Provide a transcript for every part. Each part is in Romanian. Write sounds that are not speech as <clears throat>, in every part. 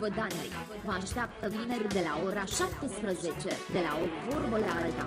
Vădanei. Vă așteaptă vineri de la ora 17, de la o vorbă la alta.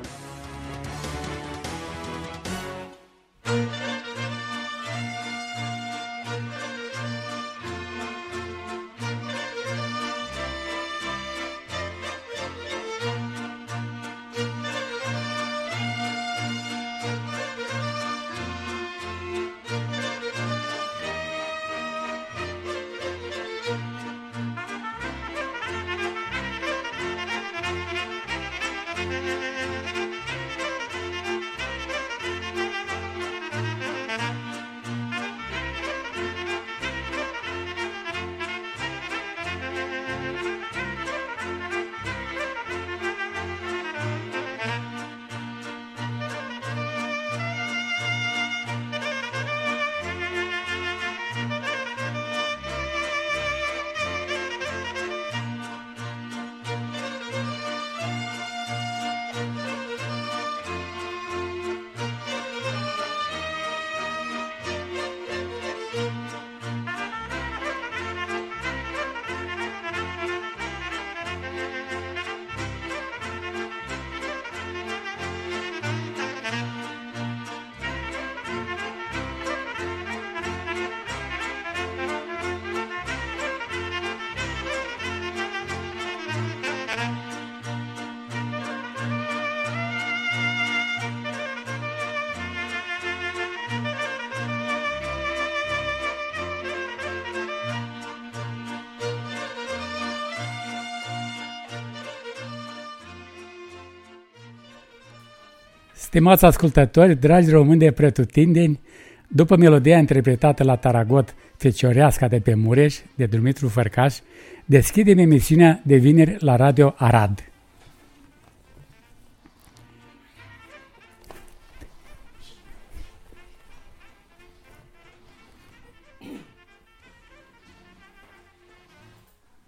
Stimați ascultători, dragi români de pretutindeni, după melodia interpretată la Taragot Fecioreasca de pe Mureș, de Dumitru Fărcaș, deschidem emisiunea de vineri la Radio Arad.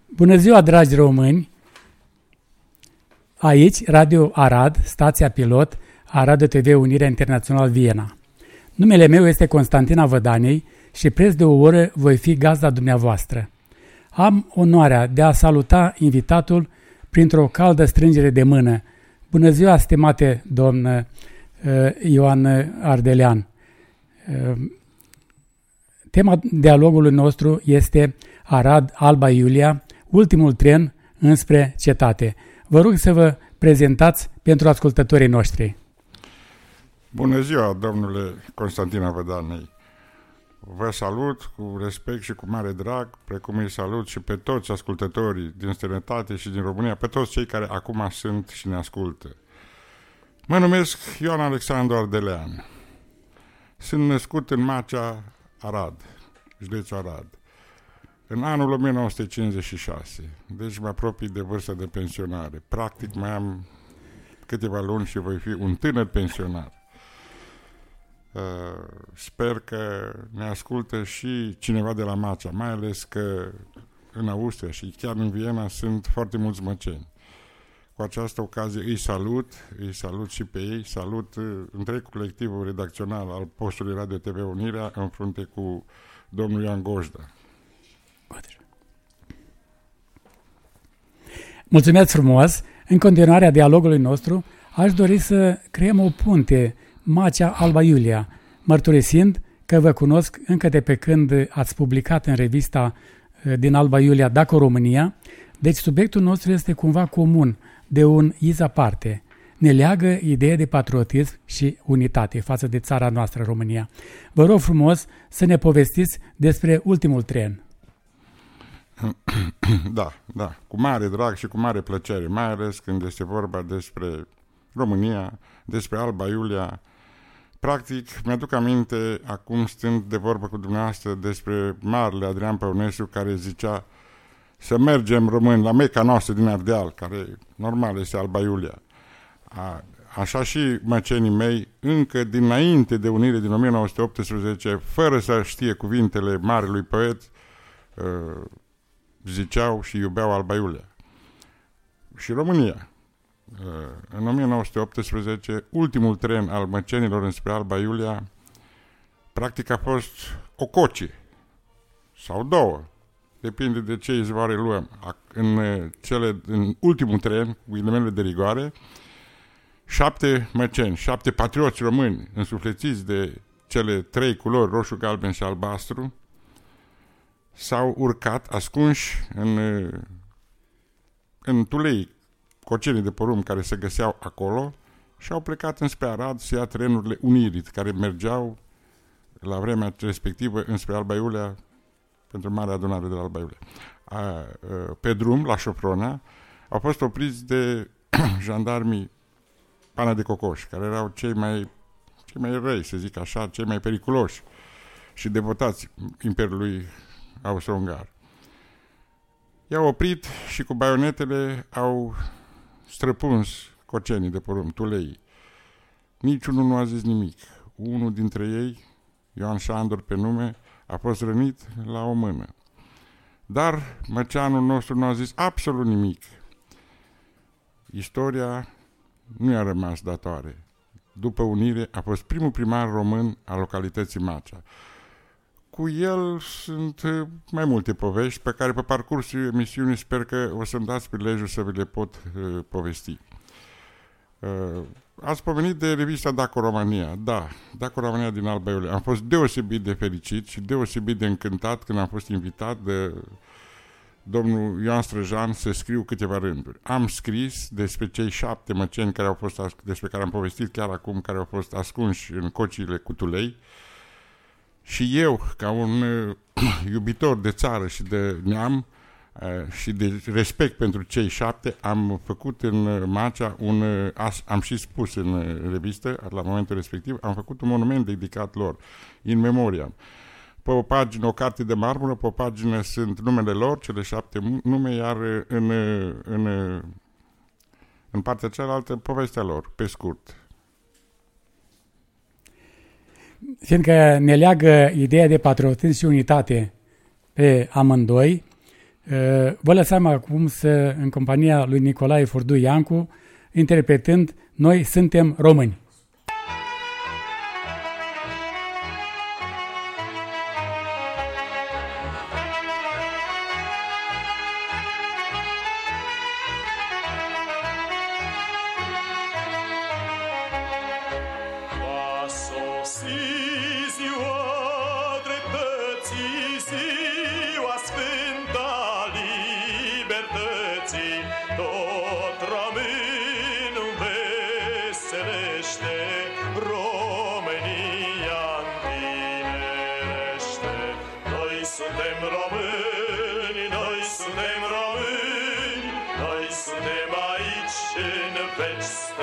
Bună ziua, dragi români! Aici, Radio Arad, stația pilot Arad TV Unirea Internațională Viena. Numele meu este Constantina Vădanei și preț de o oră voi fi gazda dumneavoastră. Am onoarea de a saluta invitatul printr-o caldă strângere de mână. Bună ziua, stimate domn uh, Ioan Ardelean! Uh, tema dialogului nostru este Arad Alba Iulia, ultimul tren înspre cetate. Vă rog să vă prezentați pentru ascultătorii noștri. Bună ziua, domnule Constantina Vădanei! Vă salut cu respect și cu mare drag, precum îi salut și pe toți ascultătorii din străinătate și din România, pe toți cei care acum sunt și ne ascultă. Mă numesc Ioan Alexandru Ardelean. Sunt născut în Macea, Arad, județul Arad, în anul 1956, deci mă apropii de vârsta de pensionare. Practic mai am câteva luni și voi fi un tânăr pensionar. Uh, sper că ne ascultă și cineva de la Macea, mai ales că în Austria și chiar în Viena sunt foarte mulți măceni. Cu această ocazie îi salut, îi salut și pe ei, salut uh, întreg colectivul redacțional al postului Radio TV Unirea în frunte cu domnul Ioan Gojda. Mulțumesc frumos! În continuarea dialogului nostru, aș dori să creăm o punte Macea Alba Iulia, mărturisind că vă cunosc încă de pe când ați publicat în revista eh, din Alba Iulia Daco România, deci subiectul nostru este cumva comun, de un iz aparte. Ne leagă ideea de patriotism și unitate față de țara noastră, România. Vă rog frumos să ne povestiți despre ultimul tren. <clears throat> Da, da, cu mare drag și cu mare plăcere, mai ales când este vorba despre România, despre Alba Iulia, Practic, mi-aduc aminte, acum stând de vorbă cu dumneavoastră, despre marele Adrian Păunescu, care zicea să mergem români la Meca noastră din Ardeal, care normal este Alba Iulia. A, așa și măcenii mei, încă dinainte de unire din 1918, fără să știe cuvintele marelui poet, uh, ziceau și iubeau Alba Iulia. Și România. Uh, în 1918, ultimul tren al măcenilor înspre Alba Iulia, practic a fost o cocie sau două, depinde de ce izvoare luăm. În, uh, cele, în ultimul tren, cu ghilimele de rigoare, șapte măceni, șapte patrioți români însuflețiți de cele trei culori, roșu, galben și albastru, s-au urcat ascunși în, în tulei cocenii de porumb care se găseau acolo și au plecat înspre Arad să ia trenurile Unirii, care mergeau la vremea respectivă înspre Alba Iulia pentru mare adunare de la Alba Iulia. A, pe drum, la Șoprona, au fost opriți de <clears throat> jandarmii Pana de Cocoș, care erau cei mai, cei mai răi, să zic așa, cei mai periculoși și devotați Imperiului Austro-Ungar. I-au oprit și cu baionetele au străpuns cocenii de porumb, tulei. Niciunul nu a zis nimic. Unul dintre ei, Ioan Șandor pe nume, a fost rănit la o mână. Dar măceanul nostru nu a zis absolut nimic. Istoria nu i-a rămas datoare. După unire, a fost primul primar român al localității Macea. Cu el sunt uh, mai multe povești pe care pe parcursul emisiunii sper că o să-mi dați prilejul să vi le pot uh, povesti. Uh, ați pomenit de revista Daco România. Da, Daco România din Alba Iulia. Am fost deosebit de fericit și deosebit de încântat când am fost invitat de domnul Ioan Străjan să scriu câteva rânduri. Am scris despre cei șapte măceni care au fost, despre care am povestit chiar acum, care au fost ascunși în cocile cu tulei. Și eu, ca un uh, <clears throat> iubitor de țară și de neam uh, și de respect pentru cei șapte, am făcut în Macea un, uh, am și spus în revistă, la momentul respectiv, am făcut un monument dedicat lor, in memoriam pe o pagină o carte de marmură, pe o pagină sunt numele lor, cele șapte nume, iar în, în, în partea cealaltă povestea lor, pe scurt. Fiindcă ne leagă ideea de patriotism și unitate pe amândoi, vă lăsăm acum să, în compania lui Nicolae Furdu Iancu, interpretând Noi suntem români. in a Festtage.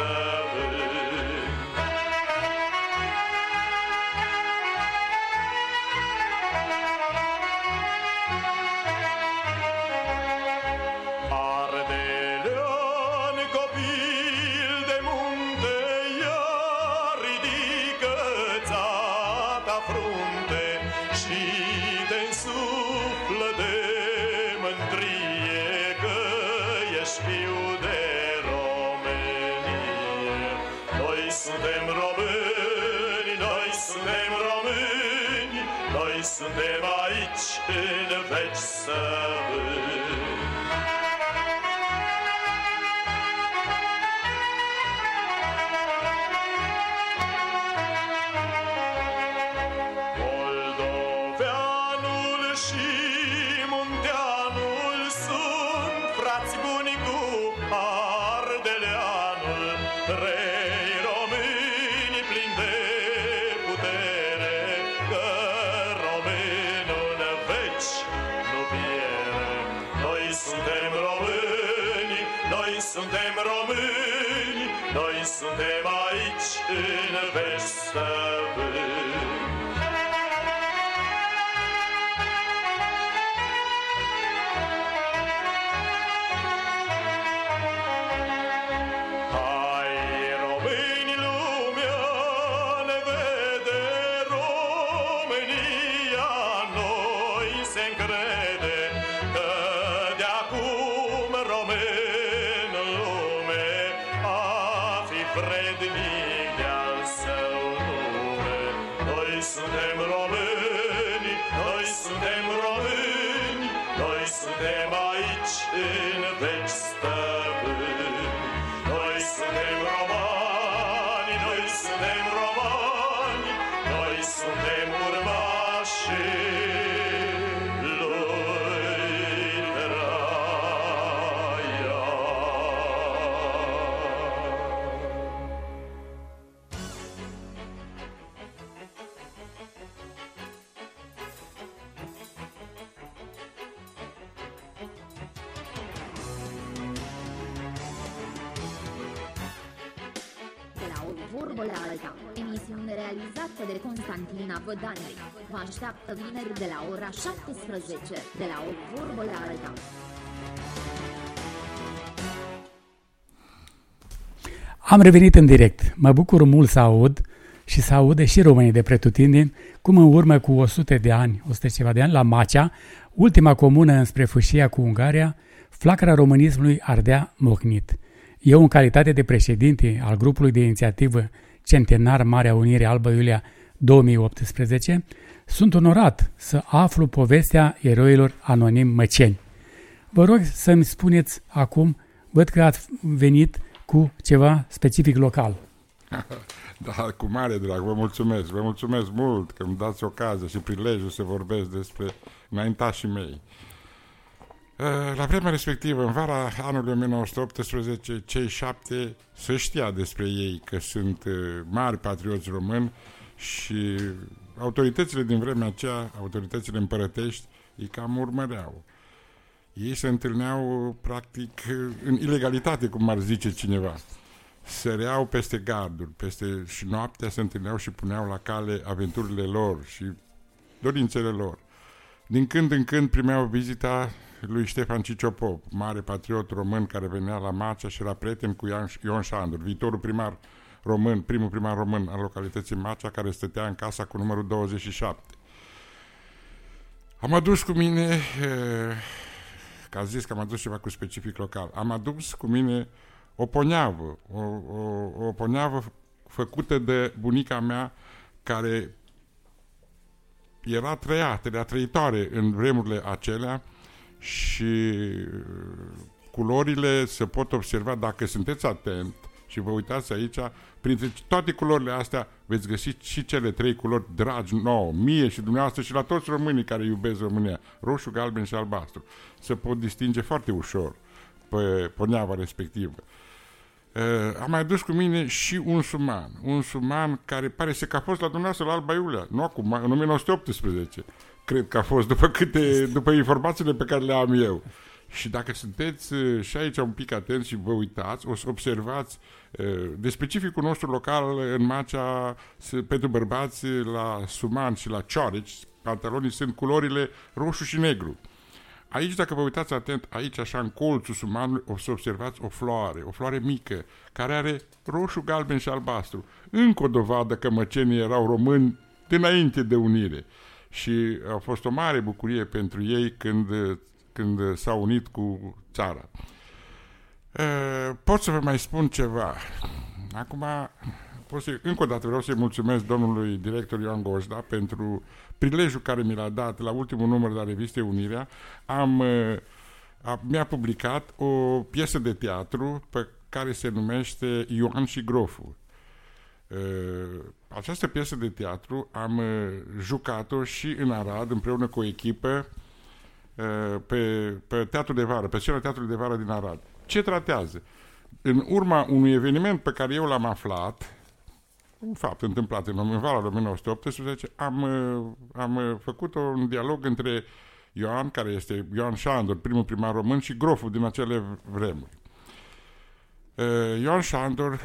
Constantina Vădanei. Vă așteaptă vineri de la ora 17, de la o vorbă la alta. Am revenit în direct. Mă bucur mult să aud și să aude și românii de pretutindeni cum în urmă cu 100 de ani, 100 și ceva de ani, la Macea, ultima comună înspre fâșia cu Ungaria, flacăra românismului ardea mocnit. Eu, în calitate de președinte al grupului de inițiativă Centenar Marea Unire Albă Iulia 2018, sunt onorat să aflu povestea eroilor anonim măceni. Vă rog să-mi spuneți acum, văd că ați venit cu ceva specific local. <laughs> Da, cu mare drag, vă mulțumesc, vă mulțumesc mult că îmi dați ocazia și prilejul să vorbesc despre înaintașii mei. Eh, La vremea respectivă, în vara anului 1918, cei șapte se știa despre ei că sunt eh, mari patrioți români și autoritățile din vremea aceea, autoritățile împărătești, îi cam urmăreau. Ei se întâlneau practic în ilegalitate, cum ar zice cineva. Săreau peste garduri, peste și noaptea se întâlneau și puneau la cale aventurile lor și dorințele lor. Din când în când primeau vizita lui Ștefan Ciciopop, mare patriot român care venea la Macea și era prieten cu Ion, Ion Șandur, viitorul primar român, primul primar român al localității Macea, care stătea în casa cu numărul 27. Am adus cu mine, eh, că a zis că am adus ceva cu specific local, am adus cu mine o poneavă, o, o, o poneavă făcută de bunica mea care era trăiată, era trăitoare în vremurile acelea și uh, culorile se pot observa dacă sunteți atent și vă uitați aici, printre toate culorile astea veți găsi și cele trei culori dragi nouă, mie și dumneavoastră și la toți românii care iubesc România, roșu, galben și albastru. Se pot distinge foarte ușor pe poneava respectivă. Uh, am mai adus cu mine și un suman. Un suman care pare să că a fost la dumneavoastră la Alba Iulia, nu acum, în 1918. Cred că a fost după câte, după informațiile pe care le am eu. Și dacă sunteți uh, și aici un pic atenți și vă uitați, o să observați uh, de specificul nostru local în Macea s- pentru bărbați la suman și la ciorici, pantalonii sunt culorile roșu și negru. Aici, dacă vă uitați atent, aici, așa, în colțul sumanului, o să observați o floare, o floare mică, care are roșu, galben și albastru. Încă o dovadă că măcenii erau români dinainte de unire. Și a fost o mare bucurie pentru ei când, când s-au unit cu țara. E, Pot să vă mai spun ceva. Acum, pot să, încă o dată vreau să-i mulțumesc domnului director Ioan Gojda pentru prilejul care mi l-a dat la ultimul număr de la revistei Unirea. Am, uh, a, mi-a publicat o piesă de teatru pe care se numește Ioan și Grofu. Uh, Această piesă de teatru am uh, jucat-o și în Arad împreună cu o echipă uh, pe, pe teatru de vară, pe scena teatrului de vară din Arad. Ce tratează? În urma unui eveniment pe care eu l-am aflat, un fapt întâmplat în, în vara 1918, am, uh, am uh, făcut un dialog între Ioan, care este Ioan Șandor, primul primar român, și Groful din acele vremuri. Uh, Ioan Șandor,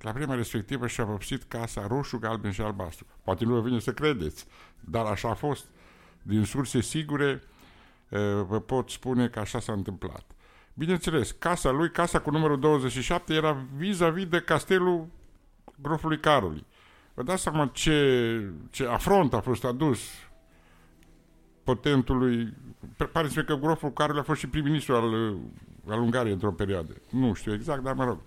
la vremea respectivă, și-a vopsit casa roșu, galben și albastru. Poate nu vă vine să credeți, dar așa a fost. Din surse sigure, uh, vă pot spune că așa s-a întâmplat. Bineînțeles, casa lui, casa cu numărul 27, era vis-a-vis de castelul grofului Caroli. Vă dați seama ce, ce afront a fost adus potentului... Pare să că groful Caroli a fost și prim-ministru al, al Ungariei într-o perioadă. Nu știu exact, dar mă rog.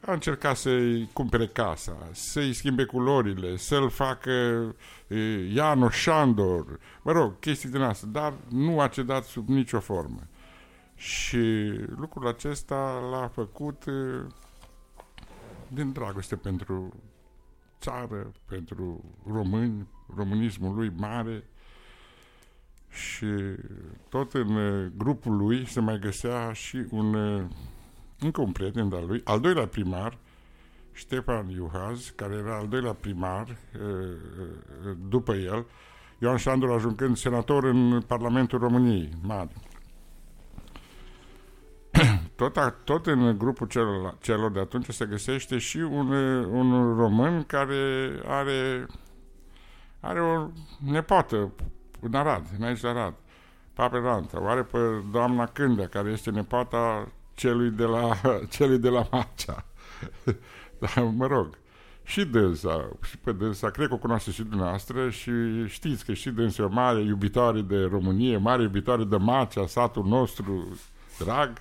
A încercat să-i cumpere casa, să-i schimbe culorile, să-l facă e, Iano Șandor, mă rog, chestii din asta, dar nu a cedat sub nicio formă. Și lucrul acesta l-a făcut e, din dragoste pentru țară, pentru români, românismul lui mare și tot în e, grupul lui se mai găsea și un e, încă un prieten de-al lui, al doilea primar, Ștefan Iuhaz, care era al doilea primar e, e, după el, Ioan Șandor ajungând senator în Parlamentul României, mare. <clears throat> Tot, a, tot în grupul celor, celor de atunci se găsește și un, un român care are, are o nepoată în Arad, în aici Arad, Pape Ranta. O are pe doamna Cândea, care este nepoata celui de la, <laughs> celui de la Macea. <laughs> Dar, mă rog, și dânsa, și pe dânsa, cred că o cunoaște și dumneavoastră și știți că și dânsa e o mare iubitoare de Românie, mare iubitoare de Macea, satul nostru drag.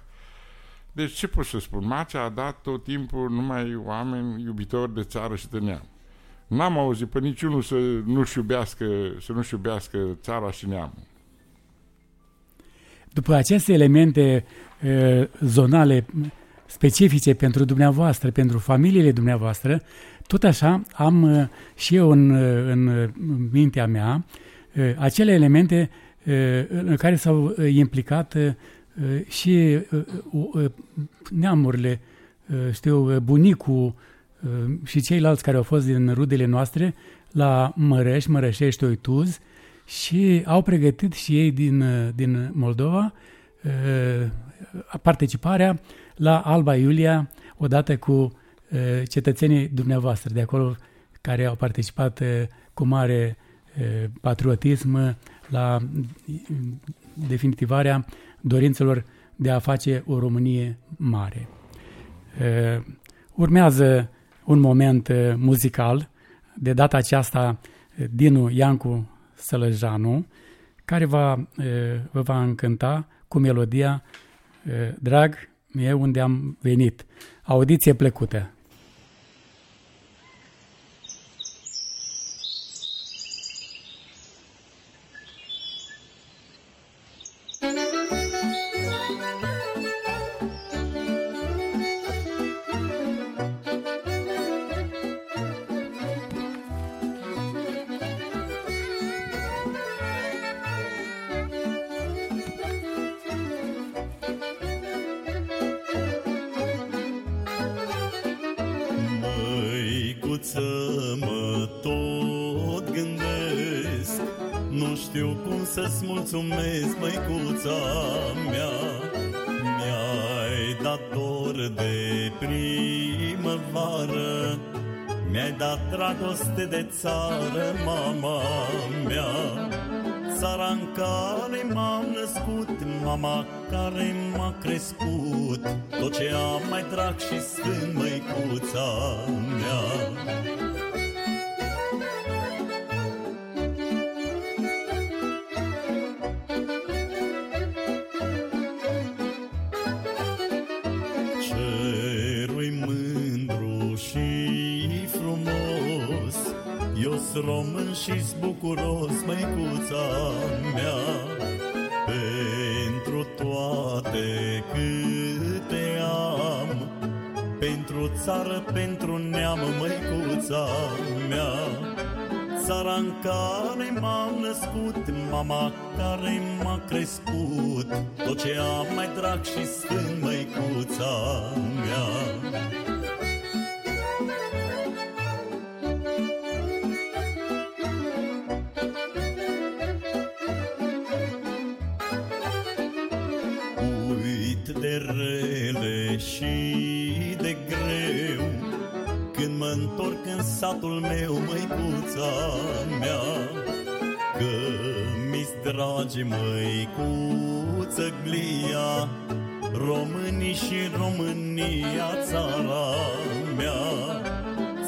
Deci ce pot să spun? Macea a dat tot timpul numai oameni iubitori de țară și de neam. N-am auzit pe niciunul să nu-și iubească, să nu-și iubească țara și neamul. După aceste elemente uh, zonale specifice pentru dumneavoastră, pentru familiile dumneavoastră, tot așa am uh, și eu în, uh, în mintea mea uh, acele elemente uh, în care s-au uh, implicat uh, și uh, uh, neamurile, uh, știu, bunicul uh, și ceilalți care au fost din rudele noastre la Mărăș, Mărășești, Oituz și au pregătit și ei din, uh, din Moldova uh, participarea la Alba Iulia odată cu uh, cetățenii dumneavoastră de acolo care au participat uh, cu mare uh, patriotism la definitivarea dorințelor de a face o Românie mare. Urmează un moment muzical, de data aceasta Dinu Iancu Sălăjanu, care va, vă va încânta cu melodia Drag, e unde am venit. Audiție plăcută. Să-ți mulțumesc, măicuța mea. Mi-ai dat dor de primăvară Mi-ai dat dragoste de țară, mama mea. Țara în care m-am născut, mama care m-a crescut Tot ce am mai drag și sfânt, măicuța mea român și bucuros, măicuța mea. Pentru toate câte am Pentru țară, pentru neam, măicuța mea. Țara în care m-am născut Mama care m-a crescut Tot ce am mai drag și sfânt, măicuța mea și de greu. Când mă întorc în satul meu, măicuța mea Că mi-s dragi măicuță glia Românii și România, țara mea.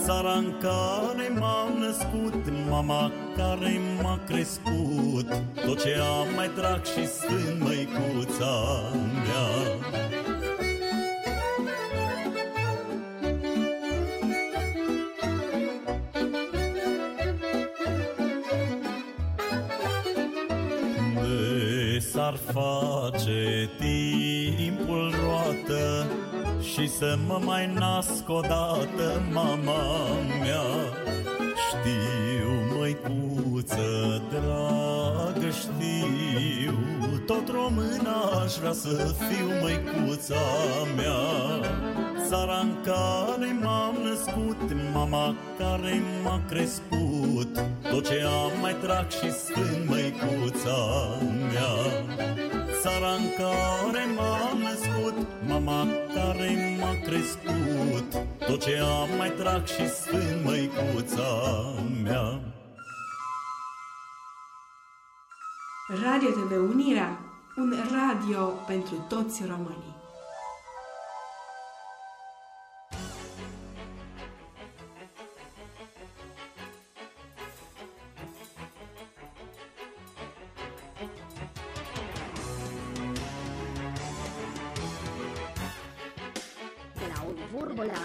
Țara în care m-am născut Mama care m-a crescut Tot ce am mai drag și sfânt, măicuța mea face timpul roată Și să mă mai nasc odată, mama mea. Știu, măicuță dragă, știu Tot român aș vrea să fiu măicuța mea. Țara în care m-am născut Mama care m-a crescut Tot ce am mai trag și sfânt măicuța mea. Țara în care m-am născut Mama care m-a crescut. Tot ce am mai trag și sfânt măicuța mea. Radio TV Unirea, un radio pentru toți românii.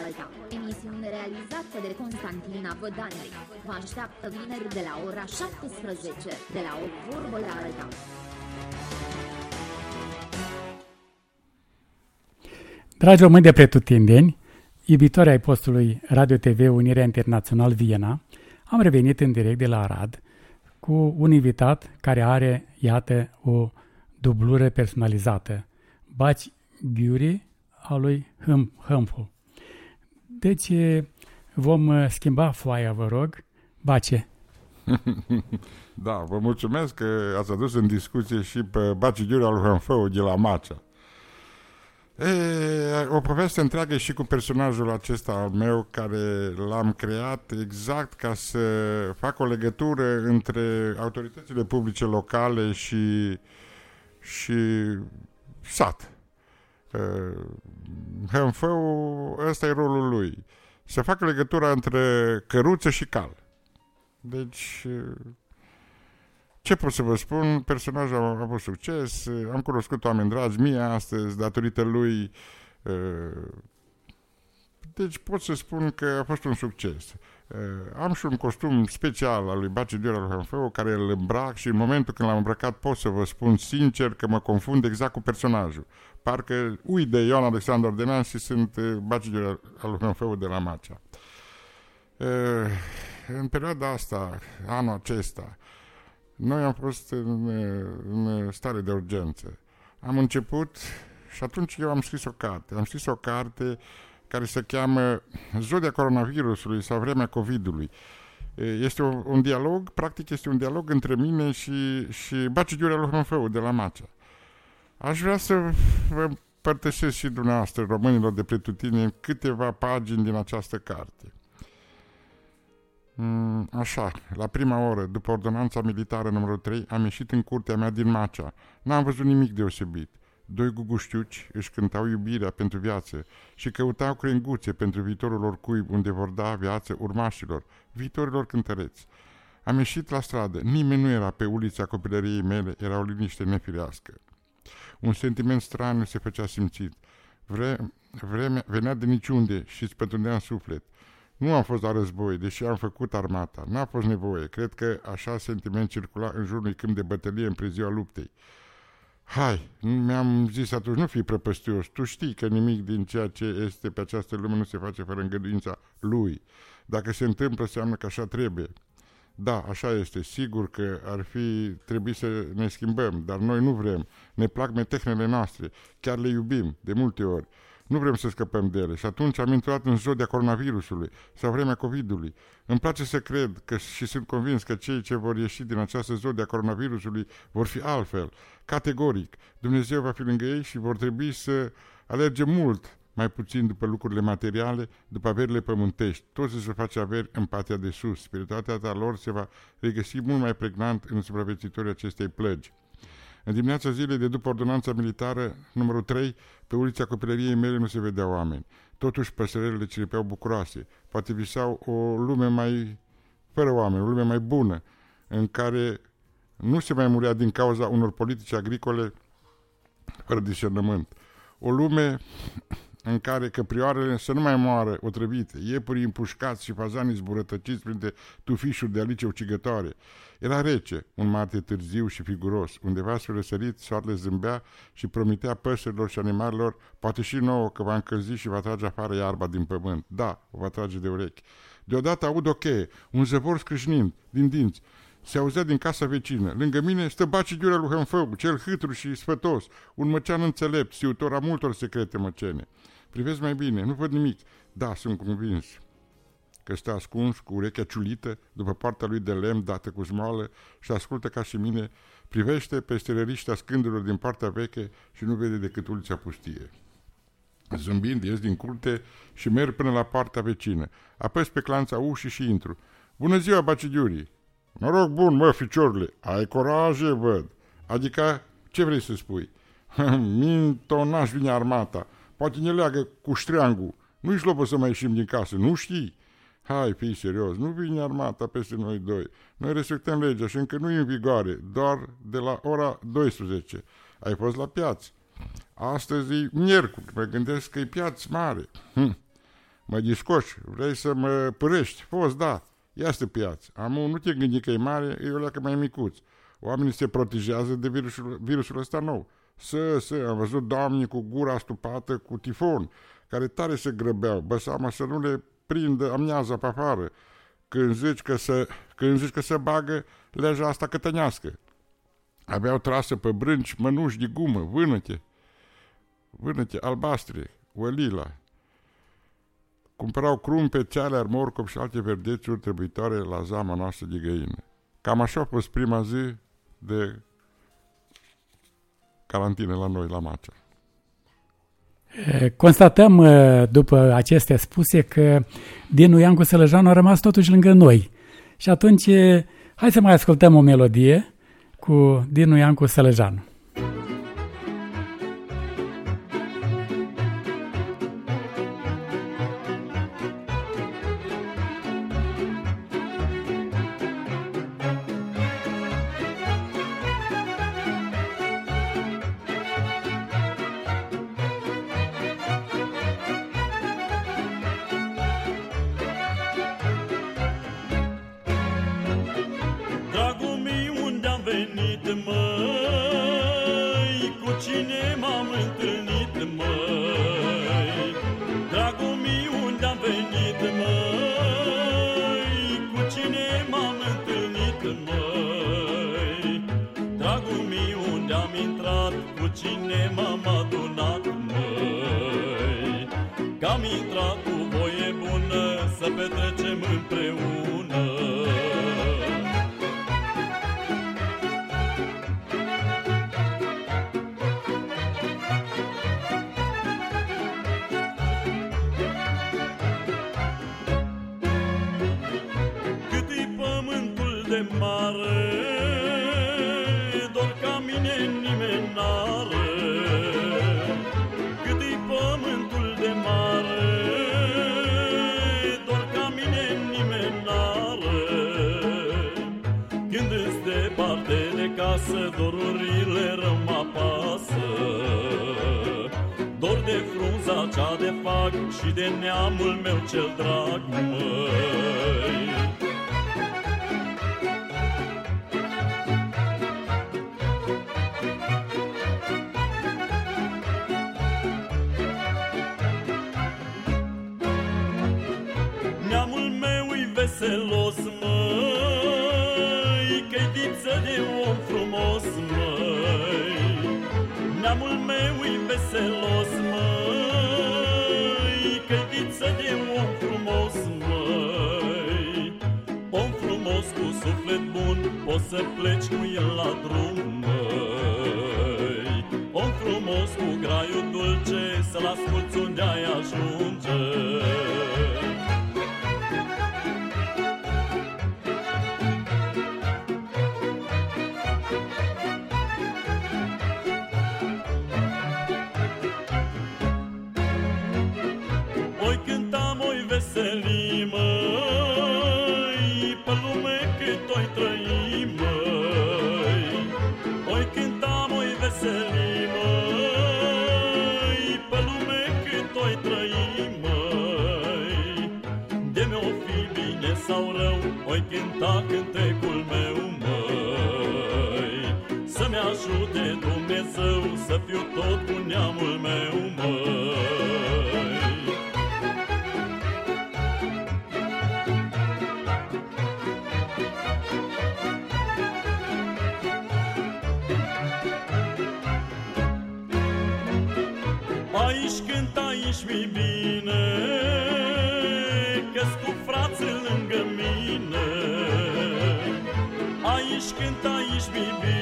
Alta, emisiune realizată de Constantina Vădanei. Vă așteaptă vineri de la ora 17, de la o vorbă la alta. Dragi români de pretutindeni, iubitori ai postului Radio TV Unirea Internațional Viena, am revenit în direct de la Arad cu un invitat care are, iată, o dublură personalizată. Baci Ghiuri a lui Hâm, Hâmfu. Deci e, vom uh, schimba foaia, vă rog. Bace, <laughs> Da, vă mulțumesc că ați adus în discuție și pe Baci Ghiuri al Hânfău de la Macea. E, o poveste întreagă și cu personajul acesta al meu care l-am creat exact ca să fac o legătură între autoritățile publice locale și, și sat. E, Hânfău, ăsta e rolul lui. Să facă legătura între căruță și cal. Deci, ce pot să vă spun? Personajul a avut succes, am cunoscut oameni dragi mie astăzi, datorită lui. Deci pot să spun că a fost un succes. Am și un costum special al lui Baci Dior al Hanfeu, care îl îmbrac și în momentul când l-am îmbrăcat pot să vă spun sincer că mă confund exact cu personajul. Parcă uit de Ioan Alexandru Ordenan și sunt Baci Dior al Hanfeu de la Macea. În perioada asta, anul acesta, noi am fost în, în stare de urgență. Am început și atunci eu am scris o carte. Am scris o carte care se cheamă Zodia coronavirusului sau vremea COVID-ului. Este un, un dialog, practic este un dialog între mine și, și Baci Giurea lui de la Macea. Aș vrea să vă împărtășesc și dumneavoastră, românilor de pretutine, câteva pagini din această carte. Mm, așa, la prima oră, după ordonanța militară numărul 3, am ieșit în curtea mea din Macea. N-am văzut nimic deosebit. Doi guguștiuci își cântau iubirea pentru viață și căutau crenguțe pentru viitorul lor cuib unde vor da viață urmașilor, viitorilor cântăreți. Am ieșit la stradă, nimeni nu era pe ulița copilăriei mele, era o liniște nefirească. Un sentiment straniu se făcea simțit. Vre, vremea venea de niciunde și îți pătrundea în suflet. Nu am fost la război, deși am făcut armata. N-a fost nevoie. Cred că așa sentiment circula în jurul unui câmp de bătălie în preziua luptei. Hai, mi-am zis atunci, nu fi prăpăstios, tu știi că nimic din ceea ce este pe această lume nu se face fără îngăduința lui. Dacă se întâmplă, înseamnă că așa trebuie. Da, așa este. Sigur că ar fi trebuit să ne schimbăm, dar noi nu vrem. Ne plac metehnele noastre, chiar le iubim, de multe ori. Nu vrem să scăpăm de ele. Și atunci am intrat în zodia coronavirusului sau vremea COVID-ului. Îmi place să cred că și sunt convins că cei ce vor ieși din această zodia coronavirusului vor fi altfel. Categoric. Dumnezeu va fi lângă ei și vor trebui să alerge mult mai puțin după lucrurile materiale, după averile pământești. Toți se face averi în partea de sus. Spiritualitatea lor se va regăsi mult mai pregnant în supraviețuitorii acestei plăgi. În dimineața zilei de după ordonanța militară numărul 3, pe ulița copilăriei mele nu se vedeau oameni. Totuși păsărelele ciripeau bucuroase. Poate visau o lume mai fără oameni, o lume mai bună, în care nu se mai murea din cauza unor politici agricole fără discernământ. O lume în care căprioarele să nu mai moară otrăvite, iepurii împușcați și fazanii zburătăciți printre tufișuri de alice ucigătoare. Era rece, un martie târziu și figuros, undeva spre răsărit, soarele zâmbea și promitea păsărilor și animalelor, poate și nouă, că va încălzi și va trage afară iarba din pământ. Da, o va trage de urechi. Deodată aud o cheie, un zăvor scrâșnind din dinți. Se auzea din casa vecină. Lângă mine stă baci ghiurea lui Hânfău, cel hâtru și sfătos, un măcean înțelept, siutor a multor secrete măcene. Privesc mai bine, nu văd nimic. Da, sunt convins că stă ascuns cu urechea ciulită după partea lui de lemn dată cu smoală și ascultă ca și mine, privește peste răriștea scândurilor din partea veche și nu vede decât ulița pustie. Zâmbind, ies din curte și merg până la partea vecină. Apăs pe clanța ușii și intru. Bună ziua, Bacidiuri! Noroc bun, mă, ficiorule, ai coraje, văd. Adică, ce vrei să spui? <laughs> Mintonaș vine armata, poate ne leagă cu ștreangul. Nu-i șlopă să mai ieșim din casă, nu știi? Hai, fii serios, nu vine armata peste noi doi. Noi respectăm legea și încă nu e în vigoare, doar de la ora 12. Ai fost la piață. Astăzi e miercuri, mă gândesc că e piață mare. Hm. Mă discoși, vrei să mă părăști? Fost, da. Ia să piață. Amu, nu te gândi că e mare, e o leacă mai micuț. Oamenii se protejează de virusul, virusul ăsta nou. Să, să, am văzut doamni cu gura stupată cu tifon, care tare se grăbeau, bă seama să nu le prindă amneaza pe afară, când zici că se, când zici că se bagă legea asta cătănească. Aveau trasă pe brânci mănuși de gumă, vânăte, vânăte albastre, olila. Cumpărau crumpe, ceale, morcov și alte verdețuri trebuitoare la zama noastră de găină. Cam așa a fost prima zi de carantină la noi, la Macea. Constatăm după aceste spuse că Dinu Iancu Sălăjanu a rămas totuși lângă noi. Și atunci, hai să mai ascultăm o melodie cu Dinu Iancu Sălăjanu. cea de fac Și de neamul meu cel drag, măi. Neamul meu-i veselos, măi Că-i viță de om frumos, măi. Neamul meu-i veselos, măi să de om frumos, măi. Om frumos cu suflet bun, poți să pleci cu el la drum, măi. Om frumos cu graiul dulce, să-l asculti unde ai ajunge. trăi, măi, pe lume cât oi trăi, măi, oi cânta, oi veseli, măi, pe lume cât oi trăi, măi, de mi-o fi bine sau rău, oi cânta cântecul meu, măi, să-mi ajute Dumnezeu să fiu tot cu neamul meu, măi. Aici mi bine că cu frații lângă mine. Aici cânt, aici mi bine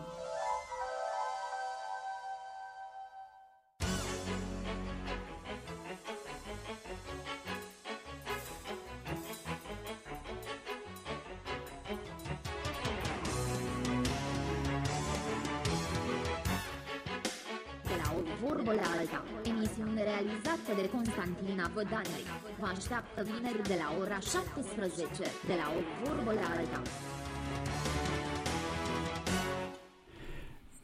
Constantina Vădanei. Vă așteaptă vineri de la ora 17, de la o vorbă la alta.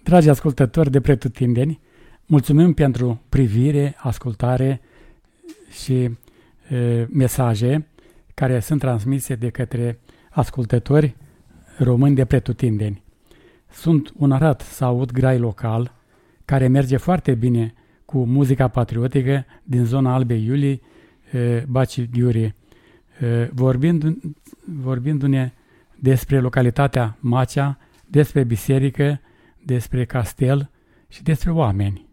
Dragi ascultători de pretutindeni, mulțumim pentru privire, ascultare și e, mesaje care sunt transmise de către ascultători români de pretutindeni. Sunt un arat să aud grai local care merge foarte bine cu muzica patriotică din zona Albei Iulii, e, Baci Ghiuri, e, vorbind, vorbindu-ne despre localitatea Macea, despre biserică, despre castel și despre oameni.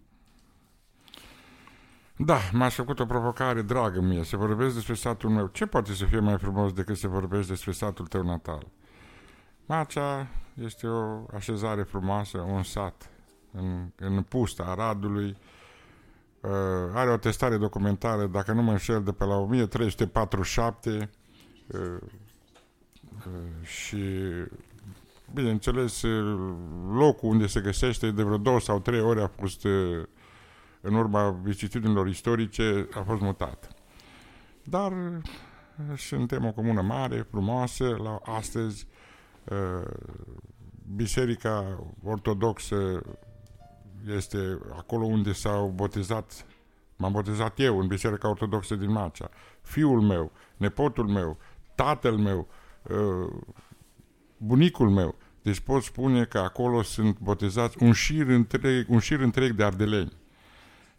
Da, m-ați făcut o provocare dragă mie, să vorbesc despre satul meu. Ce poate să fie mai frumos decât să vorbești despre satul tău natal? Macea este o așezare frumoasă, un sat în, în pusta Aradului. Uh, are o testare documentară, dacă nu mă înșel, de pe la 1347 uh, uh, și bineînțeles locul unde se găsește de vreo două sau trei ori a fost uh, în urma vicitudinilor istorice a fost mutat. Dar uh, suntem o comună mare, frumoasă, la astăzi uh, Biserica Ortodoxă este acolo unde s-au botezat, m-am botezat eu în Biserica Ortodoxă din Macea. Fiul meu, nepotul meu, tatăl meu, uh, bunicul meu. Deci pot spune că acolo sunt botezați un șir întreg, un șir întreg de ardeleni.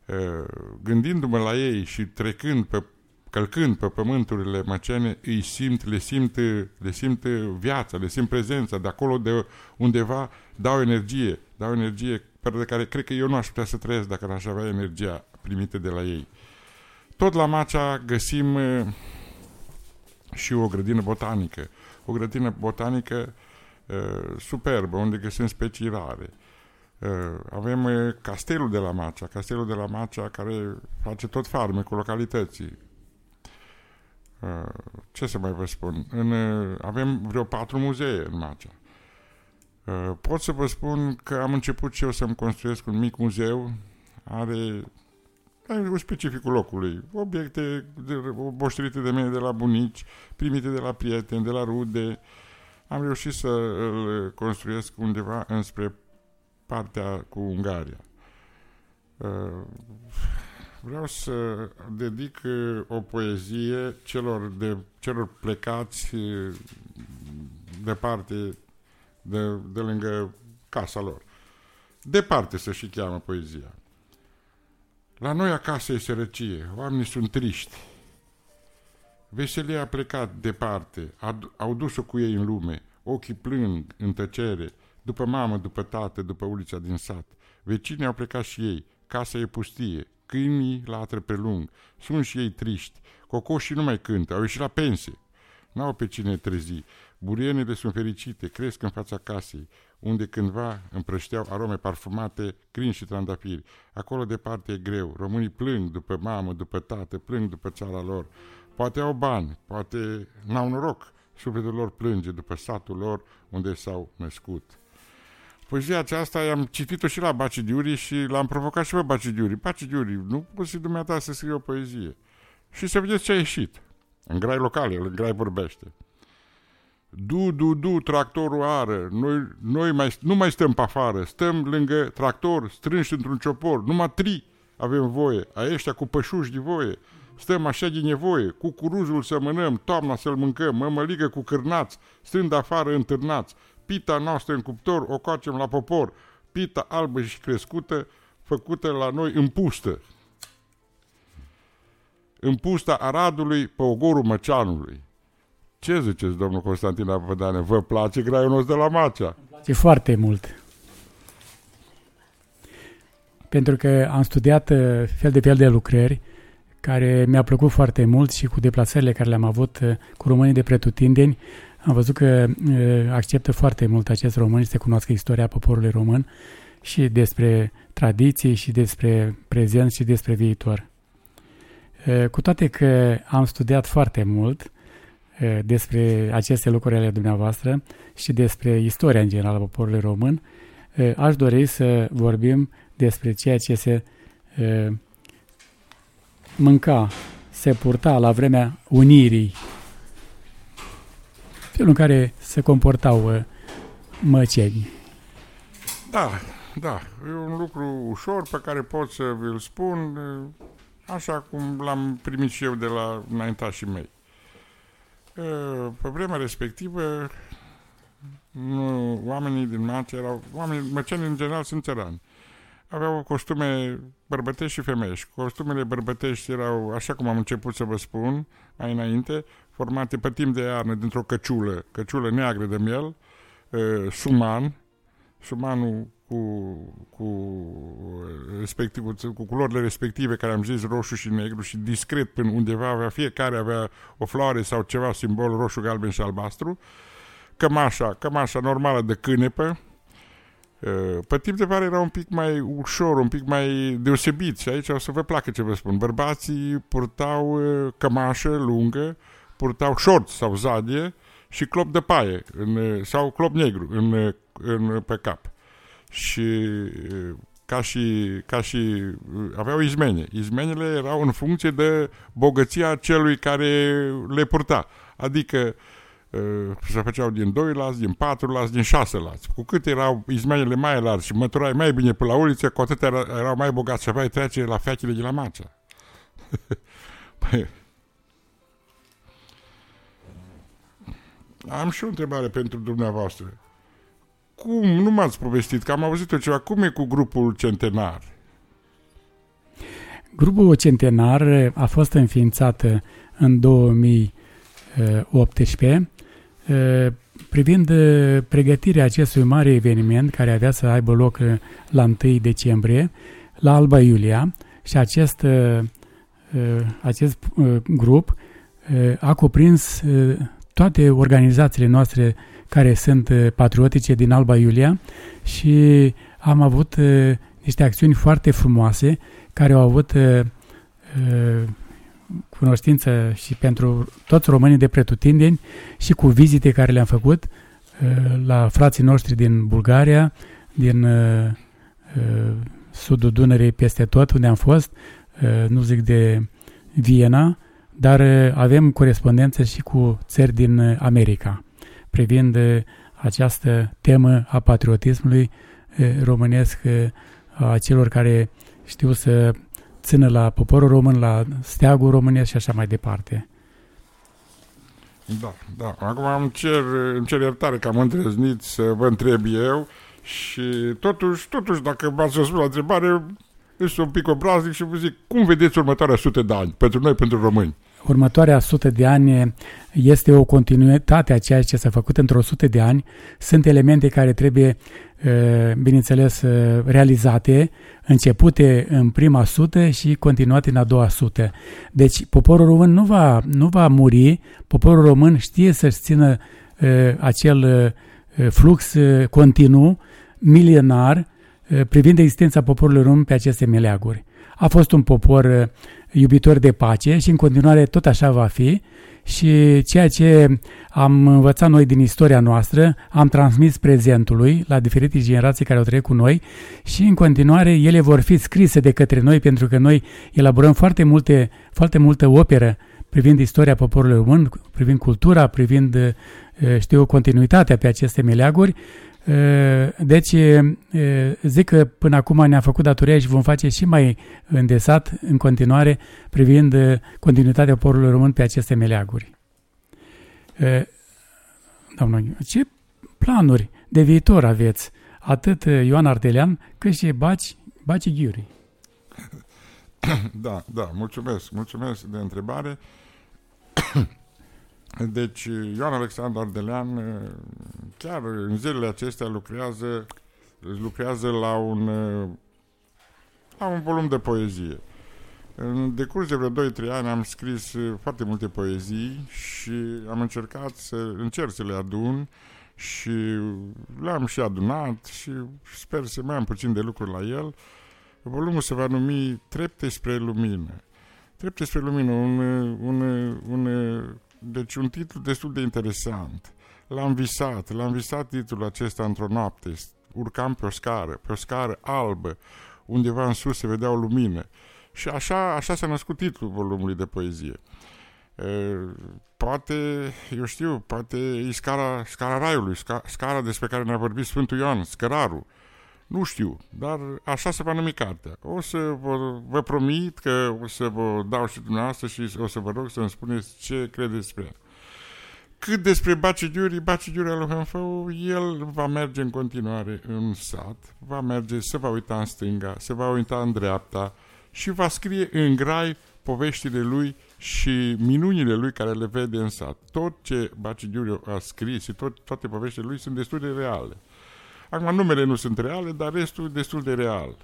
Uh, Gândindu-mă la ei și trecând pe călcând pe pământurile măcene, îi simt, le simt, le simt viața, le simt prezența, de acolo de undeva dau energie, dau energie pe care cred că eu nu aș putea să trăiesc dacă n-aș avea energia primită de la ei. Tot la Macea găsim uh, și o grădină botanică, o grădină botanică uh, superbă, unde găsim specii rare. Uh, avem uh, castelul de la Macea, castelul de la Macea care face tot farmecul localității. Uh, ce să mai vă spun? În, uh, avem vreo patru muzee în Macea. Uh, pot să vă spun că am început și eu să-mi construiesc un mic muzeu. Are, are un specificul locului. Obiecte de, moștenite de mine de la bunici, primite de la prieteni, de la rude. Am reușit să îl construiesc undeva înspre partea cu Ungaria. Uh, Vreau să dedic uh, o poezie celor, de, celor plecați uh, departe de, de lângă casa lor. Departe să și cheamă poezia. La noi acasă e sărăcie, oamenii sunt triști. Veselia a plecat departe, au dus-o cu ei în lume, ochii plâng în tăcere, după mamă, după tată, după ulița din sat. Vecinii au plecat și ei, casa e pustie, câinii latră pe lung, sunt și ei triști, cocoșii nu mai cântă, au ieșit la pensie, n-au pe cine trezi, Burienele sunt fericite, cresc în fața casei, unde cândva împrășteau arome parfumate, crin și trandafiri. Acolo departe e greu, românii plâng după mamă, după tată, plâng după țara lor. Poate au bani, poate n-au noroc, sufletul lor plânge după satul lor unde s-au născut. Poezia aceasta am citit-o și la Bacidiuri și l-am provocat și pe Bacidiuri. Bacidiuri, nu poți și dumneata să scrie o poezie. Și să vedeți ce a ieșit. În grai local, el în grai vorbește. Du, du, du, tractorul are. Noi, noi mai, nu mai stăm pe afară. Stăm lângă tractor, strânși într-un ciopor. Numai tri avem voie. A ăștia cu pășuși de voie. Stăm așa de nevoie, cu curujul să mănăm, toamna să-l mâncăm, mămăligă cu cârnați, stând afară întârnați, pita noastră în cuptor o coacem la popor, pita albă și crescută, făcută la noi în pustă. În pusta Aradului, pe ogorul Măceanului. Ce ziceți, domnul Constantin Apădane? Vă place graiul nostru de la Macea? place foarte mult. Pentru că am studiat uh, fel de fel de lucrări care mi-a plăcut foarte mult și cu deplasările care le-am avut uh, cu românii de pretutindeni, am văzut că uh, acceptă foarte mult acești români să cunoască istoria poporului român și despre tradiții și despre prezent și despre viitor. Cu toate că am studiat foarte mult, despre aceste lucruri ale dumneavoastră și despre istoria în general a poporului român, aș dori să vorbim despre ceea ce se mânca, se purta la vremea unirii, felul în care se comportau măceni. Da, da, e un lucru ușor pe care pot să vi-l spun așa cum l-am primit și eu de la înaintașii mei. Pe vremea respectivă, nu, oamenii din Mace erau, oamenii, măcenii în general sunt țărani. Aveau costume bărbătești și femeiești. Costumele bărbătești erau, așa cum am început să vă spun mai înainte, formate pe timp de iarnă dintr-o căciulă, căciulă neagră de miel, suman, sumanul cu, cu, respectiv, cu culorile respective, care am zis roșu și negru și discret până undeva avea, fiecare avea o floare sau ceva simbol roșu, galben și albastru, cămașa, cămașa normală de cânepă, pe timp de vară era un pic mai ușor, un pic mai deosebit și aici o să vă placă ce vă spun. Bărbații purtau cămașă lungă, purtau short sau zadie și clop de paie în, sau clop negru în, în, pe cap și ca și, ca și aveau izmene. Izmenele erau în funcție de bogăția celui care le purta. Adică se făceau din 2 lați, din 4 lați, din 6 lați. Cu cât erau izmenele mai largi și măturai mai bine pe la uliță, cu atât erau mai bogați și aveai trecere la feachile de la Macea. <laughs> păi, am și o întrebare pentru dumneavoastră cum, nu m-ați povestit, că am auzit ceva, cum e cu grupul Centenar? Grupul Centenar a fost înființat în 2018 privind pregătirea acestui mare eveniment care avea să aibă loc la 1 decembrie la Alba Iulia. Și acest, acest grup a cuprins toate organizațiile noastre care sunt uh, patriotice din Alba Iulia și am avut uh, niște acțiuni foarte frumoase care au avut uh, cunoștință și pentru toți românii de pretutindeni și cu vizite care le-am făcut la frații noștri din Bulgaria, din sudul Dunării, peste tot unde am fost, nu zic de Viena, dar avem corespondență și cu țări din America privind această temă a patriotismului românesc, a celor care știu să țină la poporul român, la steagul românesc și așa mai departe. Da, da. Acum îmi cer, îmi cer iertare că am îndrăznit să vă întreb eu și totuși, totuși dacă m-ați răspuns la întrebare, este un pic obraznic și vă zic, cum vedeți următoarea sute de ani pentru noi, pentru români? Următoarea sută de ani este o continuitate a ceea ce s-a făcut într-o sută de ani. Sunt elemente care trebuie, bineînțeles, realizate, începute în prima sută și continuate în a doua sută. Deci poporul român nu va, nu va muri, poporul român știe să-și țină acel flux continuu, milenar, privind existența poporului rom pe aceste meleaguri. A fost un popor iubitor de pace și în continuare tot așa va fi și ceea ce am învățat noi din istoria noastră, am transmis prezentului la diferite generații care au trăit cu noi și în continuare ele vor fi scrise de către noi pentru că noi elaborăm foarte multe, foarte multă operă privind istoria poporului român, privind cultura, privind, eh, știu, continuitatea pe aceste meleaguri. Eh, deci, eh, zic că până acum ne-a făcut datoria și vom face și mai îndesat în continuare privind continuitatea poporului român pe aceste meleaguri. Doamna, ce planuri de viitor aveți? Atât Ioan Ardelean, cât și Baci, Baci Ghiuri. <coughs> Da, da, mulțumesc, mulțumesc de întrebare. Deci, Ioan Alexandru Ardelean chiar în zilele acestea lucrează, lucrează la un, la un volum de poezie. În decurs de vreo 2-3 ani am scris foarte multe poezii și am încercat să încerc să le adun și le-am și adunat și sper să mai am puțin de lucru la el. Volumul se va numi Trepte spre lumină. Trepte spre lumină, un, un, un, deci un titlu destul de interesant. L-am visat, l-am visat titlul acesta într-o noapte. Urcam pe o scară, pe o scară albă, undeva în sus se vedea o lumină. Și așa, așa s-a născut titlul volumului de poezie. E, poate, eu știu, poate e scara, scara raiului, sca, scara despre care ne-a vorbit Sfântul Ioan, scărarul. Nu știu, dar așa se va numi cartea. O să vă, vă promit că o să vă dau și dumneavoastră și o să vă rog să-mi spuneți ce credeți despre ea. Cât despre Baci Giuri, Baci Giuri al Hanfău, el va merge în continuare în sat, va merge, se va uita în stânga, se va uita în dreapta și va scrie în grai poveștile lui și minunile lui care le vede în sat. Tot ce Baci Giuri a scris și tot, toate poveștile lui sunt destul de reale. Acum, numele nu sunt reale, dar restul destul de real.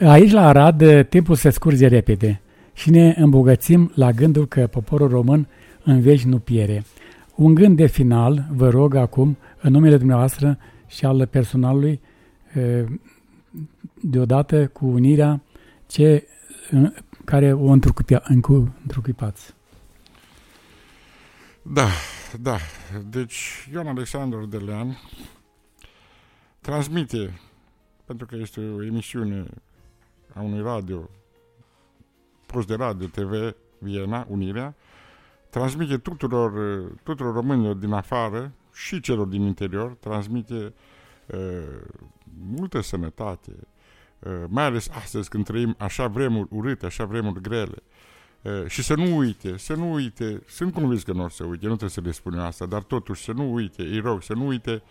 Aici, la Arad, timpul se scurge repede și ne îmbogățim la gândul că poporul român în veci nu piere. Un gând de final, vă rog acum, în numele dumneavoastră și al personalului, deodată cu unirea ce, care o întruchipați. Da, da. Deci Ion Alexandru Delean transmite, pentru că este o emisiune a unui radio, post de radio, TV, Viena, Unirea, transmite tuturor, tuturor românilor din afară și celor din interior, transmite uh, multă sănătate, uh, mai ales astăzi când trăim așa vremuri urâte, așa vremuri grele. Uh, și să nu uite, să nu uite, sunt convins că nu o să uite, nu trebuie să le spun asta, dar totuși să nu uite, îi rog, să nu uite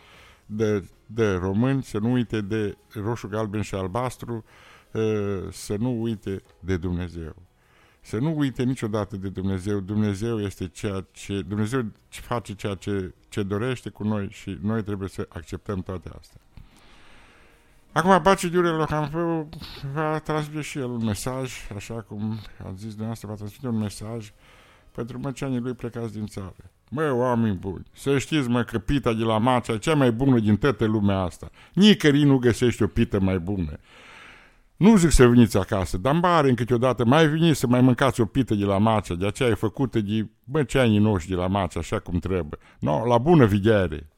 de, de români, să nu uite de roșu, galben și albastru, uh, să nu uite de Dumnezeu. Să nu uite niciodată de Dumnezeu. Dumnezeu este ceea ce Dumnezeu face ceea ce, ce dorește cu noi și noi trebuie să acceptăm toate astea. Acum, Baci Diure Locanfeu va transmite și el un mesaj, așa cum a zis dumneavoastră, va transmite un mesaj pentru măceanii lui plecați din țară. Mă, oameni buni, să știți, mă, că pita de la Macea e cea mai bună din toată lumea asta. Nicării nu găsești o pită mai bună. Nu zic să veniți acasă, dar în bare câteodată mai veniți să mai mâncați o pită de la Macea, de aceea e făcută de băceanii noștri de la Macea, așa cum trebuie. No, la bună vedere.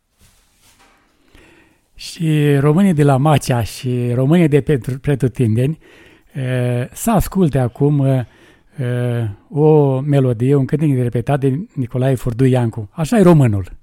Și românii de la Macea și românii de pe pretutindeni să asculte acum o melodie, un cântec repetat de Nicolae Furdu Iancu. Așa e românul.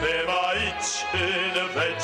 Noi suntem aici în veci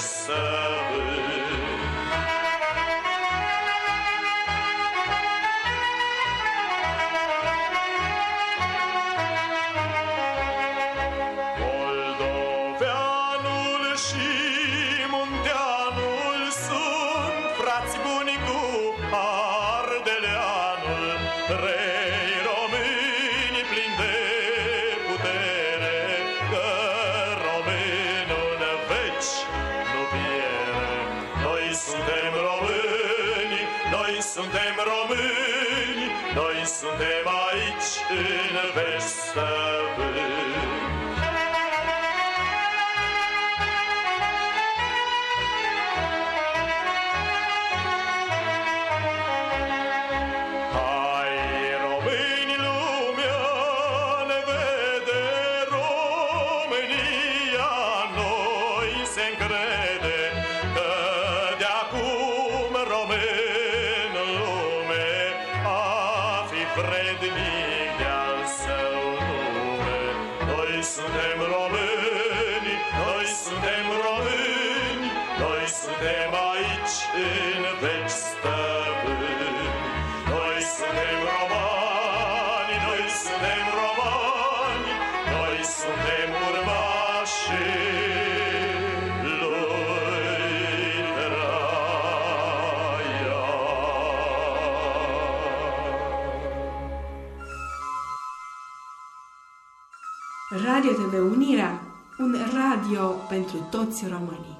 Radio TV Unirea, un radio pentru toți românii.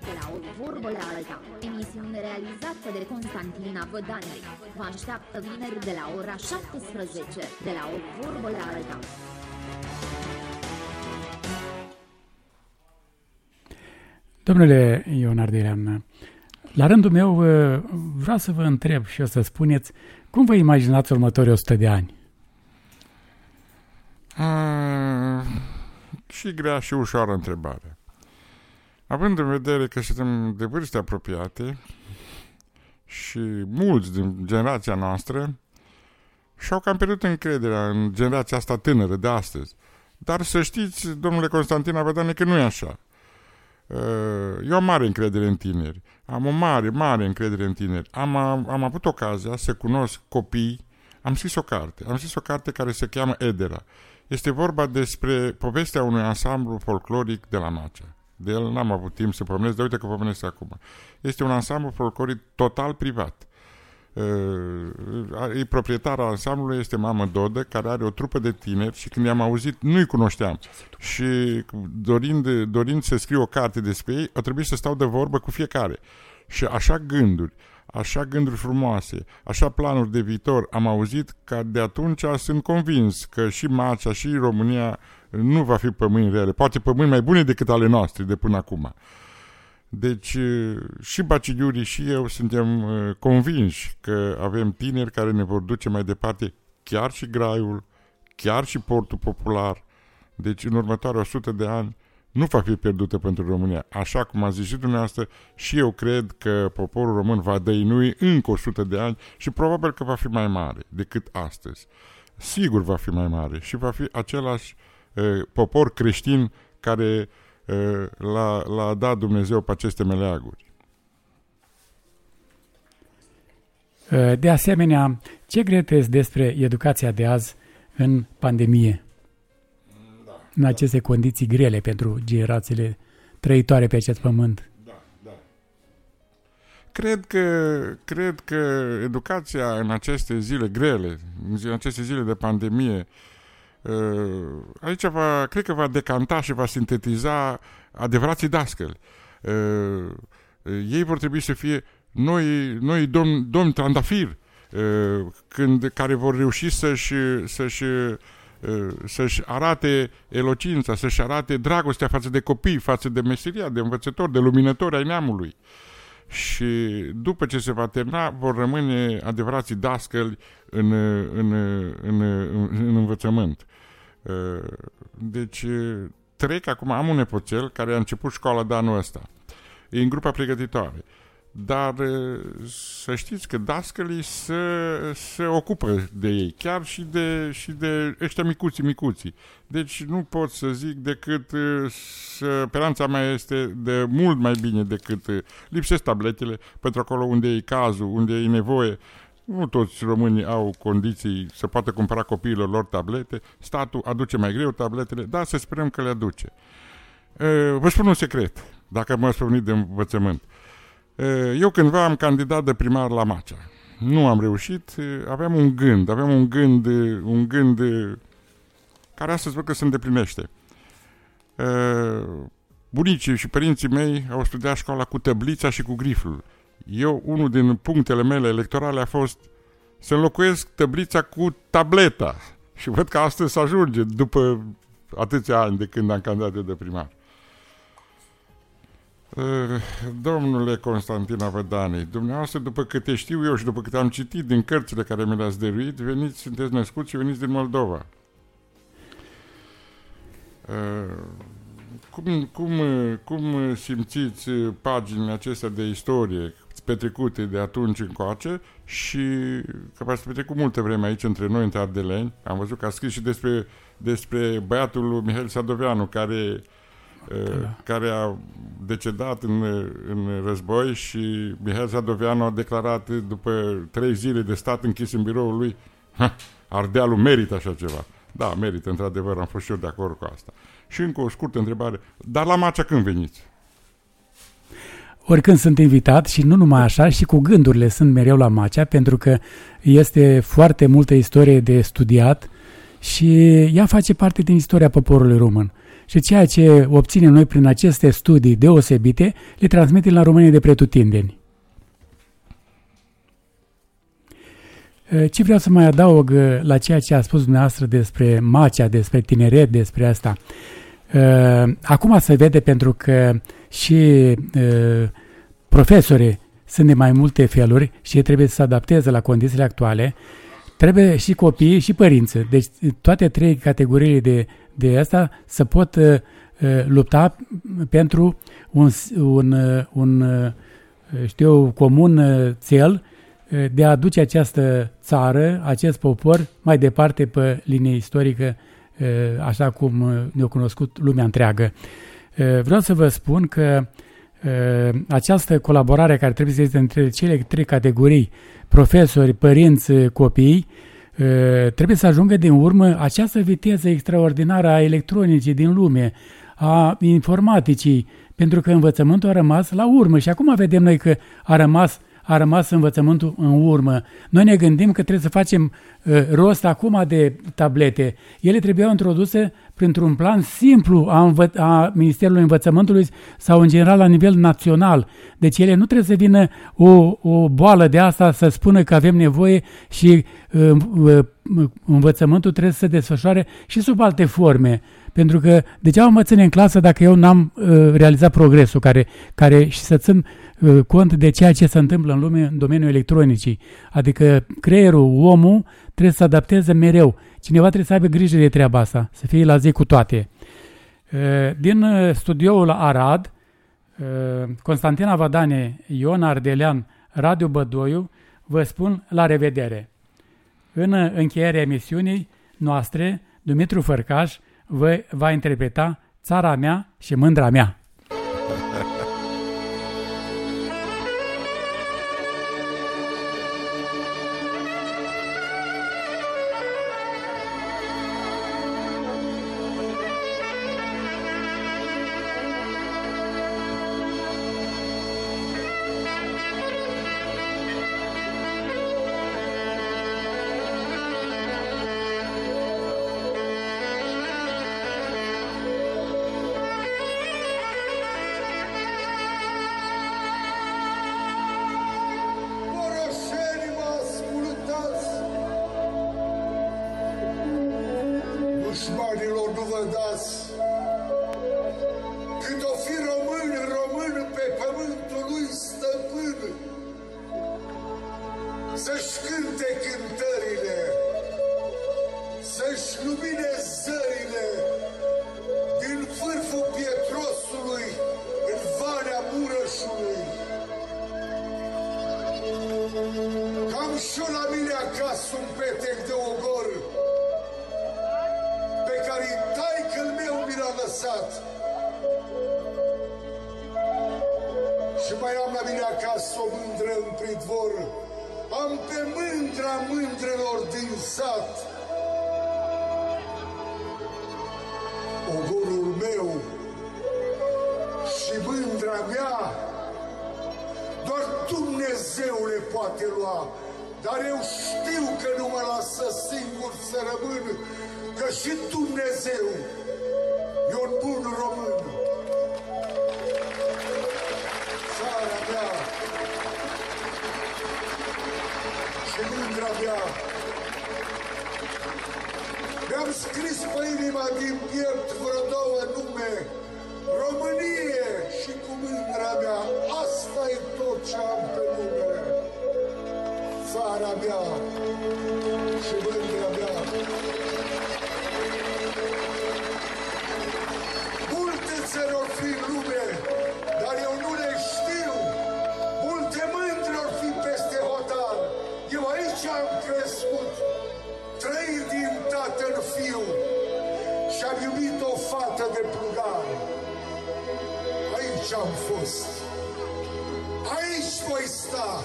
De la o vorbă la alta, emisiune realizată de Constantina Vădanei. Vă așteaptă vineri de la ora 17, de la o vorbă la alta. Domnule Ion Ardelean, la rândul meu vreau să vă întreb și o să spuneți cum vă imaginați următorii 100 de ani? A, și grea și ușoară întrebare. Având în vedere că suntem de vârste apropiate și mulți din generația noastră și-au cam pierdut încrederea în generația asta tânără de astăzi. Dar să știți, domnule Constantin Avedane, că nu e așa. Eu am mare încredere în tineri. Am o mare, mare încredere în tineri. Am, am avut ocazia să cunosc copii. Am scris o carte. Am scris o carte care se cheamă Edera. Este vorba despre povestea unui ansamblu folcloric de la Macea. De el n-am avut timp să pomenesc, dar uite că pomenesc acum. Este un ansamblu folcloric total privat. Uh, proprietara ansamblului este Mamă Dodă, care are o trupă de tineri și când i-am auzit, nu-i cunoșteam. Și dorind, dorind să scriu o carte despre ei, a trebuit să stau de vorbă cu fiecare. Și așa gânduri, așa gânduri frumoase, așa planuri de viitor am auzit că de atunci sunt convins că și Macea și România nu va fi pămâni rele, poate pămâni mai bune decât ale noastre de până acum. Deci și Bacigiurii și eu suntem convinși că avem tineri care ne vor duce mai departe chiar și Graiul, chiar și Portul Popular. Deci în următoarea 100 de ani nu va fi pierdută pentru România. Așa cum a zis și dumneavoastră, și eu cred că poporul român va dăinui încă 100 de ani și probabil că va fi mai mare decât astăzi. Sigur va fi mai mare și va fi același uh, popor creștin care uh, l-a, l-a dat Dumnezeu pe aceste meleaguri. De asemenea, ce credeți despre educația de azi în pandemie? Da, în aceste da. condiții grele pentru generațiile trăitoare pe acest pământ. Da, da. Cred că, cred că educația în aceste zile grele, în aceste zile de pandemie, uh, aici va, cred că va decanta și va sintetiza adevărații dascăli. Uh, ei vor trebui să fie noi, noi domni, domn trandafir, uh, când, care vor reuși să-și, să-și să-și arate elocința, să-și arate dragostea față de copii, față de meseria, de învățători, de luminători ai neamului și după ce se va termina vor rămâne adevărații dascăli în, în, în, în, în învățământ. Deci trec acum, am un nepoțel care a început școala de anul ăsta. E în grupa pregătitoare. Dar să știți că dascălii se, se ocupă de ei, chiar și de, și de ăștia micuții, micuții. Deci nu pot să zic decât speranța mea este de mult mai bine decât lipsesc tabletele pentru acolo unde e cazul, unde e nevoie. Nu toți românii au condiții să poată cumpăra copiilor lor tablete. Statul aduce mai greu tabletele, dar să sperăm că le aduce. Vă spun un secret, dacă mă spune de învățământ. Eu cândva am candidat de primar la Macea. Nu am reușit, aveam un gând, aveam un gând, un gând care astăzi văd că se îndeplinește. Bunicii și părinții mei au studiat școala cu tăblița și cu griful. Eu, unul din punctele mele electorale a fost să înlocuiesc tăblița cu tableta. Și văd că astăzi se ajunge după atâția ani de când am candidat de primar. Eh, domnule Constantin Avădanei, dumneavoastră, după câte știu eu și după câte am citit din cărțile care mi le-ați dăruit, veniți, sunteți născuți și veniți din Moldova. Eh, cum, cum, cum simțiți paginile acestea de istorie petrecute de atunci încoace și că v-ați petrecut multă vreme aici între noi, între ardeleni. Am văzut că a scris și despre, despre băiatul lui Mihail Sadoveanu, care da. care a decedat în, în război și Mihail Zadoveanu a declarat după trei zile de stat închis în biroul lui ha, Ardealul merită așa ceva. Da, merită, într-adevăr, am fost și eu de acord cu asta. Și încă o scurtă întrebare. Dar la Macea când veniți? Oricând sunt invitat și nu numai așa, și cu gândurile sunt mereu la Macea, pentru că este foarte multă istorie de studiat și ea face parte din istoria poporului român și ceea ce obținem noi prin aceste studii deosebite le transmitem la România de pretutindeni. Ce vreau să mai adaug la ceea ce a spus dumneavoastră despre Macea, despre tineret, despre asta. Acum se vede pentru că și profesorii sunt de mai multe feluri și trebuie să se adapteze la condițiile actuale. Trebuie și copiii și părinții. Deci toate trei categoriile de de asta să pot uh, uh, lupta pentru un, un, uh, un știu, comun cel de a aduce această țară, acest popor mai departe pe linie istorică, așa cum ne-a cunoscut lumea întreagă. Vreau să vă spun că această colaborare care trebuie să existe între cele trei categorii, profesori, părinți, copii, trebuie să ajungă din urmă această viteză extraordinară a electronicii din lume, a informaticii, pentru că învățământul a rămas la urmă și acum vedem noi că a rămas a rămas învățământul în urmă. Noi ne gândim că trebuie să facem uh, rost acum de tablete. Ele trebuiau introduse printr-un plan simplu a, învă- a Ministerului Învățământului sau în general la nivel național. Deci ele nu trebuie să vină o, o boală de asta să spună că avem nevoie și uh, uh, învățământul trebuie să se desfășoare și sub alte forme. Pentru că degeaba mă ține în clasă dacă eu n-am uh, realizat progresul care, care și să țin uh, cont de ceea ce se întâmplă în lume în domeniul electronicii. Adică creierul, omul trebuie să se adapteze mereu. Cineva trebuie să aibă grijă de treaba asta, să fie la zi cu toate. Uh, din uh, studioul Arad, uh, Constantina Vadane, Ion Ardelean, Radio Bădoiu, vă spun la revedere. În încheierea emisiunii noastre, Dumitru Fărcaș vă va interpreta Țara mea și mândra mea. Scris pe inima din piept vreo două nume, Românie și cu mândra mea, asta e tot ce am pe lume. Țara mea și mândra mea. Multe țări or fi în lume, dar eu nu le știu. Multe mândri or fi peste hotar. Eu aici am crescut, trăit din tatăl fiu și am iubit o fată de plugar aici am fost. Aici voi sta.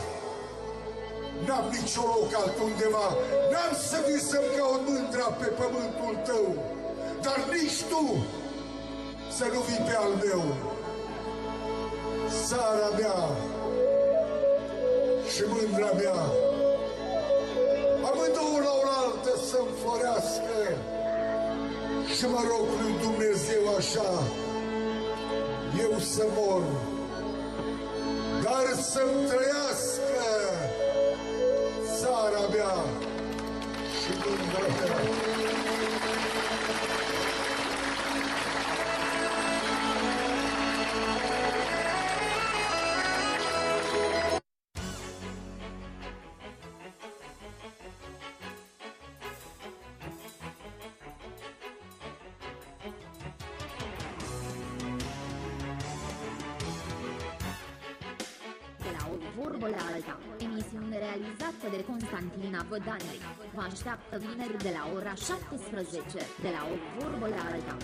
N-am nicio loc altundeva. N-am să visăm ca o mândra pe pământul tău. Dar nici tu să nu vii pe al meu. Țara mea și mândra mea. Amândouă la oaltă să-mi florească și mă rog lui Dumnezeu așa eu să mor, dar să-mi trăiască țara mea și mândra mea. Constantina Vădanei. Vă așteaptă vineri de la ora 17, de la o vorbă la alta.